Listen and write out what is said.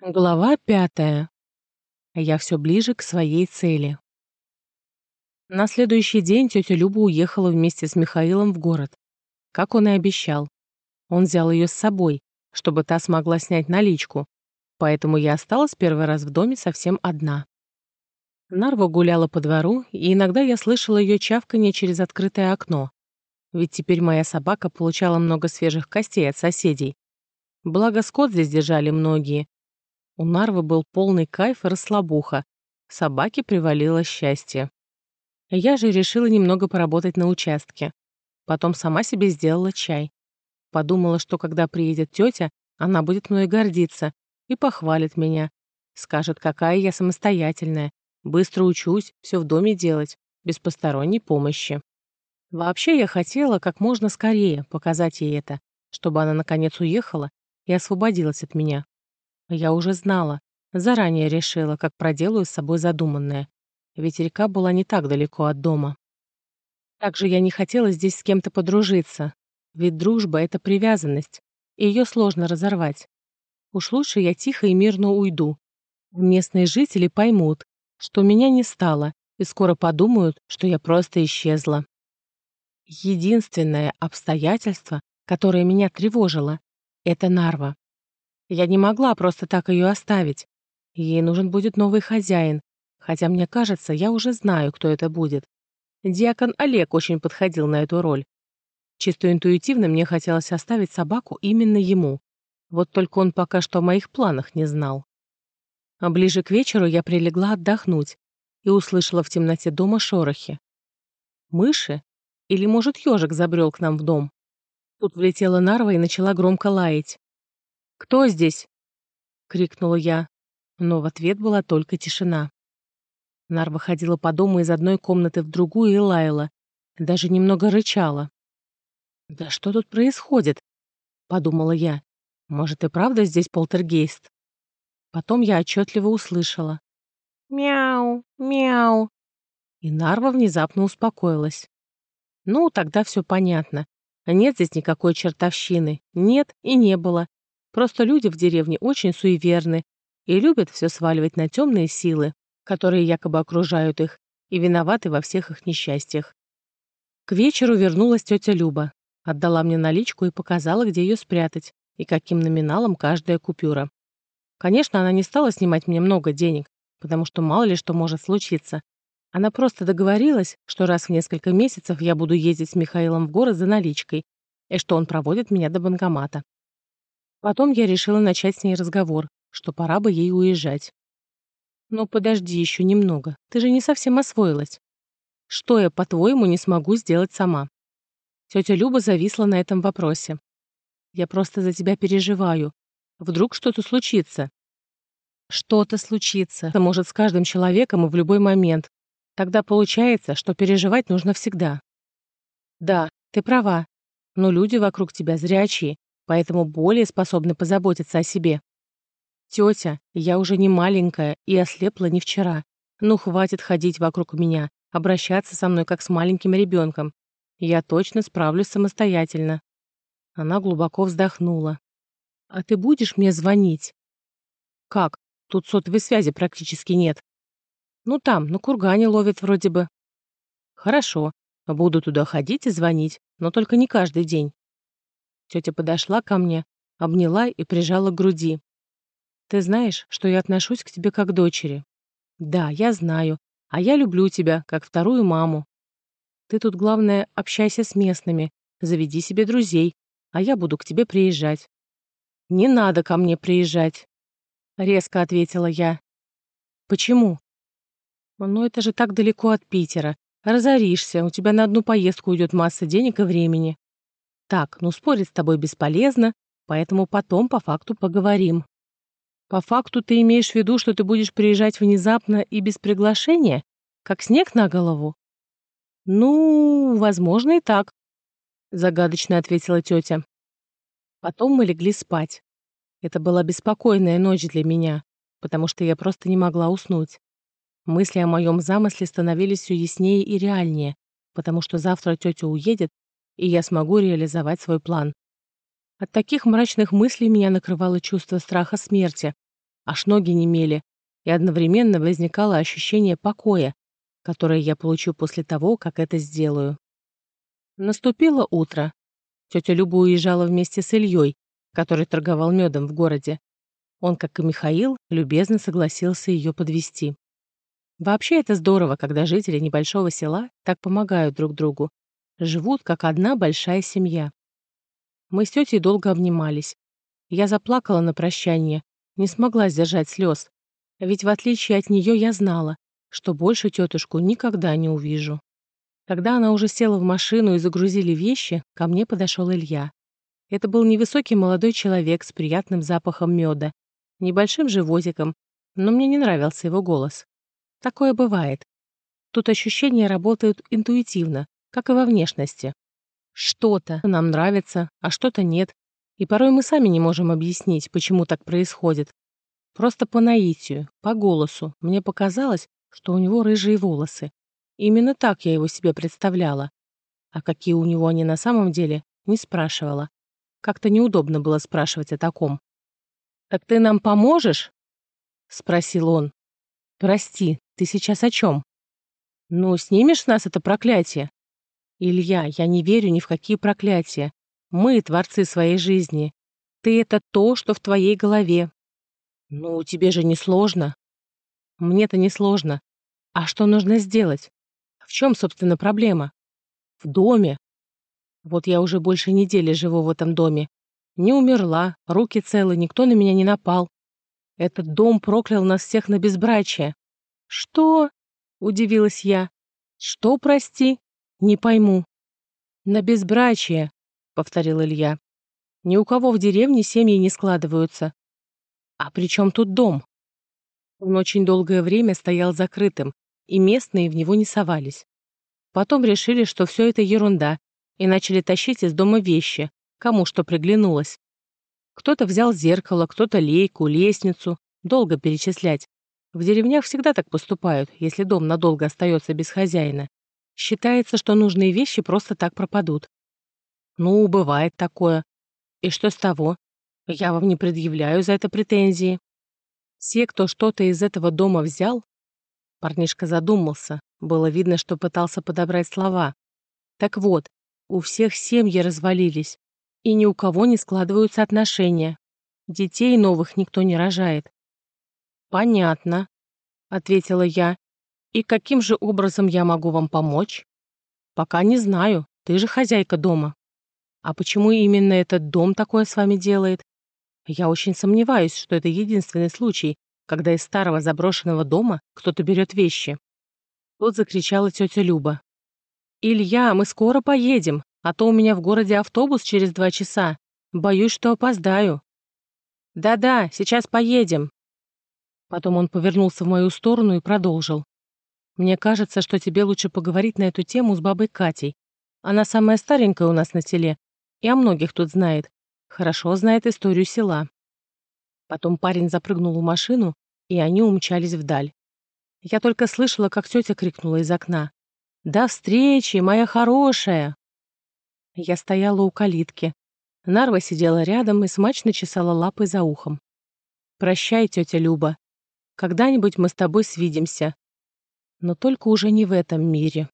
Глава пятая. Я все ближе к своей цели. На следующий день тетя Люба уехала вместе с Михаилом в город, как он и обещал. Он взял ее с собой, чтобы та смогла снять наличку, поэтому я осталась первый раз в доме совсем одна. Нарва гуляла по двору, и иногда я слышала ее чавканье через открытое окно, ведь теперь моя собака получала много свежих костей от соседей. Благо скот здесь держали многие, у Нарвы был полный кайф и расслабуха. Собаке привалило счастье. Я же решила немного поработать на участке. Потом сама себе сделала чай. Подумала, что когда приедет тетя, она будет мной гордиться и похвалит меня. Скажет, какая я самостоятельная. Быстро учусь, все в доме делать, без посторонней помощи. Вообще я хотела как можно скорее показать ей это, чтобы она наконец уехала и освободилась от меня. Я уже знала, заранее решила, как проделаю с собой задуманное, ведь река была не так далеко от дома. Также я не хотела здесь с кем-то подружиться, ведь дружба — это привязанность, и ее сложно разорвать. Уж лучше я тихо и мирно уйду. Местные жители поймут, что меня не стало, и скоро подумают, что я просто исчезла. Единственное обстоятельство, которое меня тревожило, — это Нарва. Я не могла просто так ее оставить. Ей нужен будет новый хозяин, хотя мне кажется, я уже знаю, кто это будет. Диакон Олег очень подходил на эту роль. Чисто интуитивно мне хотелось оставить собаку именно ему. Вот только он пока что о моих планах не знал. А ближе к вечеру я прилегла отдохнуть и услышала в темноте дома шорохи. Мыши? Или, может, ежик забрел к нам в дом? Тут влетела Нарва и начала громко лаять. «Кто здесь?» — крикнула я, но в ответ была только тишина. Нарва ходила по дому из одной комнаты в другую и лаяла, даже немного рычала. «Да что тут происходит?» — подумала я. «Может, и правда здесь полтергейст?» Потом я отчетливо услышала. «Мяу, мяу!» И Нарва внезапно успокоилась. «Ну, тогда все понятно. Нет здесь никакой чертовщины. Нет и не было. Просто люди в деревне очень суеверны и любят все сваливать на темные силы, которые якобы окружают их, и виноваты во всех их несчастьях. К вечеру вернулась тетя Люба, отдала мне наличку и показала, где ее спрятать и каким номиналом каждая купюра. Конечно, она не стала снимать мне много денег, потому что мало ли что может случиться. Она просто договорилась, что раз в несколько месяцев я буду ездить с Михаилом в город за наличкой, и что он проводит меня до банкомата. Потом я решила начать с ней разговор, что пора бы ей уезжать. Но подожди еще немного, ты же не совсем освоилась. Что я, по-твоему, не смогу сделать сама? Тетя Люба зависла на этом вопросе. Я просто за тебя переживаю. Вдруг что-то случится. Что-то случится. Это может с каждым человеком и в любой момент. Тогда получается, что переживать нужно всегда. Да, ты права. Но люди вокруг тебя зрячие, поэтому более способны позаботиться о себе. Тетя, я уже не маленькая и ослепла не вчера. Ну, хватит ходить вокруг меня, обращаться со мной как с маленьким ребенком. Я точно справлюсь самостоятельно. Она глубоко вздохнула. А ты будешь мне звонить? Как? Тут сотовой связи практически нет. Ну там, на кургане ловят вроде бы. Хорошо, буду туда ходить и звонить, но только не каждый день. Тетя подошла ко мне, обняла и прижала к груди. «Ты знаешь, что я отношусь к тебе как к дочери?» «Да, я знаю. А я люблю тебя, как вторую маму. Ты тут, главное, общайся с местными, заведи себе друзей, а я буду к тебе приезжать». «Не надо ко мне приезжать», — резко ответила я. «Почему?» «Ну, это же так далеко от Питера. Разоришься, у тебя на одну поездку уйдет масса денег и времени». Так, ну спорить с тобой бесполезно, поэтому потом по факту поговорим. По факту ты имеешь в виду, что ты будешь приезжать внезапно и без приглашения, как снег на голову? Ну, возможно и так, загадочно ответила тетя. Потом мы легли спать. Это была беспокойная ночь для меня, потому что я просто не могла уснуть. Мысли о моем замысле становились все яснее и реальнее, потому что завтра тетя уедет, и я смогу реализовать свой план. От таких мрачных мыслей меня накрывало чувство страха смерти, аж ноги немели, и одновременно возникало ощущение покоя, которое я получу после того, как это сделаю. Наступило утро. Тетя Люба уезжала вместе с Ильей, который торговал медом в городе. Он, как и Михаил, любезно согласился ее подвести. Вообще это здорово, когда жители небольшого села так помогают друг другу, живут как одна большая семья. Мы с тетей долго обнимались. Я заплакала на прощание, не смогла сдержать слез, ведь в отличие от нее я знала, что больше тетушку никогда не увижу. Когда она уже села в машину и загрузили вещи, ко мне подошел Илья. Это был невысокий молодой человек с приятным запахом меда, небольшим животиком, но мне не нравился его голос. Такое бывает. Тут ощущения работают интуитивно, как и во внешности. Что-то нам нравится, а что-то нет. И порой мы сами не можем объяснить, почему так происходит. Просто по наитию, по голосу, мне показалось, что у него рыжие волосы. Именно так я его себе представляла. А какие у него они на самом деле, не спрашивала. Как-то неудобно было спрашивать о таком. «Так ты нам поможешь?» — спросил он. «Прости, ты сейчас о чем?» «Ну, снимешь с нас это проклятие?» «Илья, я не верю ни в какие проклятия. Мы — творцы своей жизни. Ты — это то, что в твоей голове». «Ну, тебе же не сложно». «Мне-то не сложно. А что нужно сделать? В чем, собственно, проблема?» «В доме». Вот я уже больше недели живу в этом доме. Не умерла, руки целы, никто на меня не напал. Этот дом проклял нас всех на безбрачие. Что? Удивилась я. Что, прости? Не пойму. На безбрачие, повторил Илья. Ни у кого в деревне семьи не складываются. А при чем тут дом? Он очень долгое время стоял закрытым, и местные в него не совались. Потом решили, что все это ерунда, и начали тащить из дома вещи, кому что приглянулось. Кто-то взял зеркало, кто-то лейку, лестницу. Долго перечислять. В деревнях всегда так поступают, если дом надолго остается без хозяина. Считается, что нужные вещи просто так пропадут. Ну, бывает такое. И что с того? Я вам не предъявляю за это претензии. Все, кто что-то из этого дома взял... Парнишка задумался. Было видно, что пытался подобрать слова. Так вот, у всех семьи развалились и ни у кого не складываются отношения. Детей новых никто не рожает. «Понятно», — ответила я. «И каким же образом я могу вам помочь?» «Пока не знаю. Ты же хозяйка дома». «А почему именно этот дом такое с вами делает?» «Я очень сомневаюсь, что это единственный случай, когда из старого заброшенного дома кто-то берет вещи». Тут закричала тетя Люба. «Илья, мы скоро поедем а то у меня в городе автобус через два часа. Боюсь, что опоздаю». «Да-да, сейчас поедем». Потом он повернулся в мою сторону и продолжил. «Мне кажется, что тебе лучше поговорить на эту тему с бабой Катей. Она самая старенькая у нас на селе и о многих тут знает. Хорошо знает историю села». Потом парень запрыгнул в машину, и они умчались вдаль. Я только слышала, как тетя крикнула из окна. «До встречи, моя хорошая!» Я стояла у калитки. Нарва сидела рядом и смачно чесала лапой за ухом. «Прощай, тетя Люба. Когда-нибудь мы с тобой свидимся. Но только уже не в этом мире».